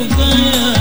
البيان